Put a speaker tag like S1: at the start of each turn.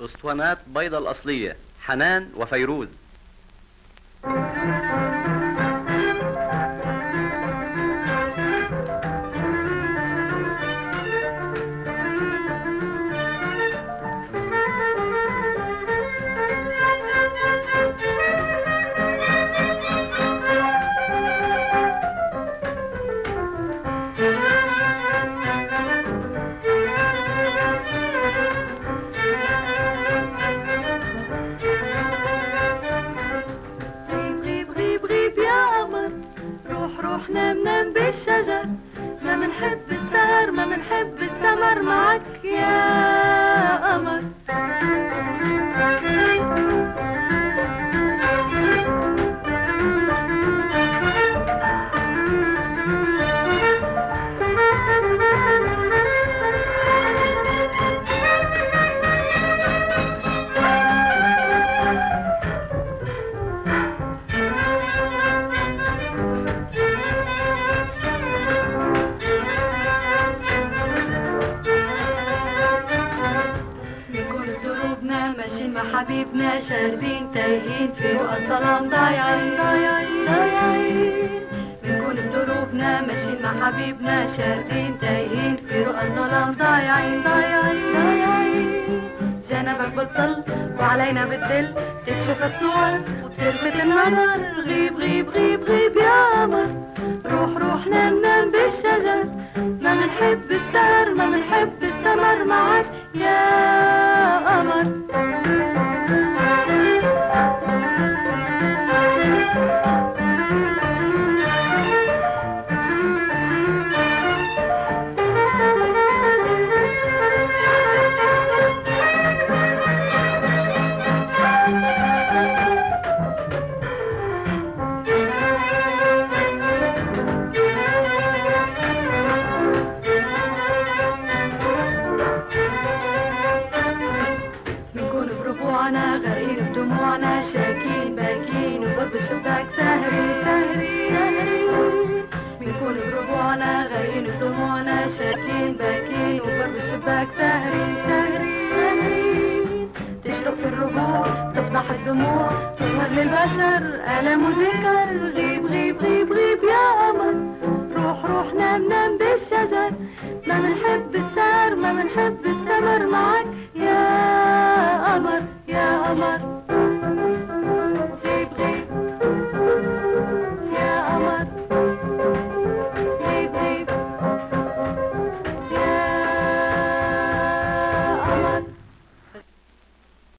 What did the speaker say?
S1: أسطوانات بيضة الأصلية حنان وفيروز.
S2: نام بالشجر ما منحب السهر ما منحب السمر معك يا ماشيين مع حبيبنا شاردين تايهين في وقت الظلام. ضايعين ضايعين ضايعين. بنكون بدروبنا ماشيين مع حبيبنا شاردين تايهين في رؤى الظلام. ضايعين ضايعين ضايعين. جنبك بالطل وعلينا بالدل. تكشف الصور وتلفت النظر. غيب غيب غيب غيب يا قمر روح روح نام نام بالشجر. ما منحب السهر ما منحب السمر معك. يا بربوعنا غارقين بدموعنا شاكين باكين وباب الشباك سهرين سهرين بنكون بربوعنا غارقين بدموعنا شاكين باكين وباب الشباك سهرين سهرين تشرق في الربوع تفضح الدموع تظهر للبشر ألم وذكر. غيب غيب غيب غيب يا قمر السهر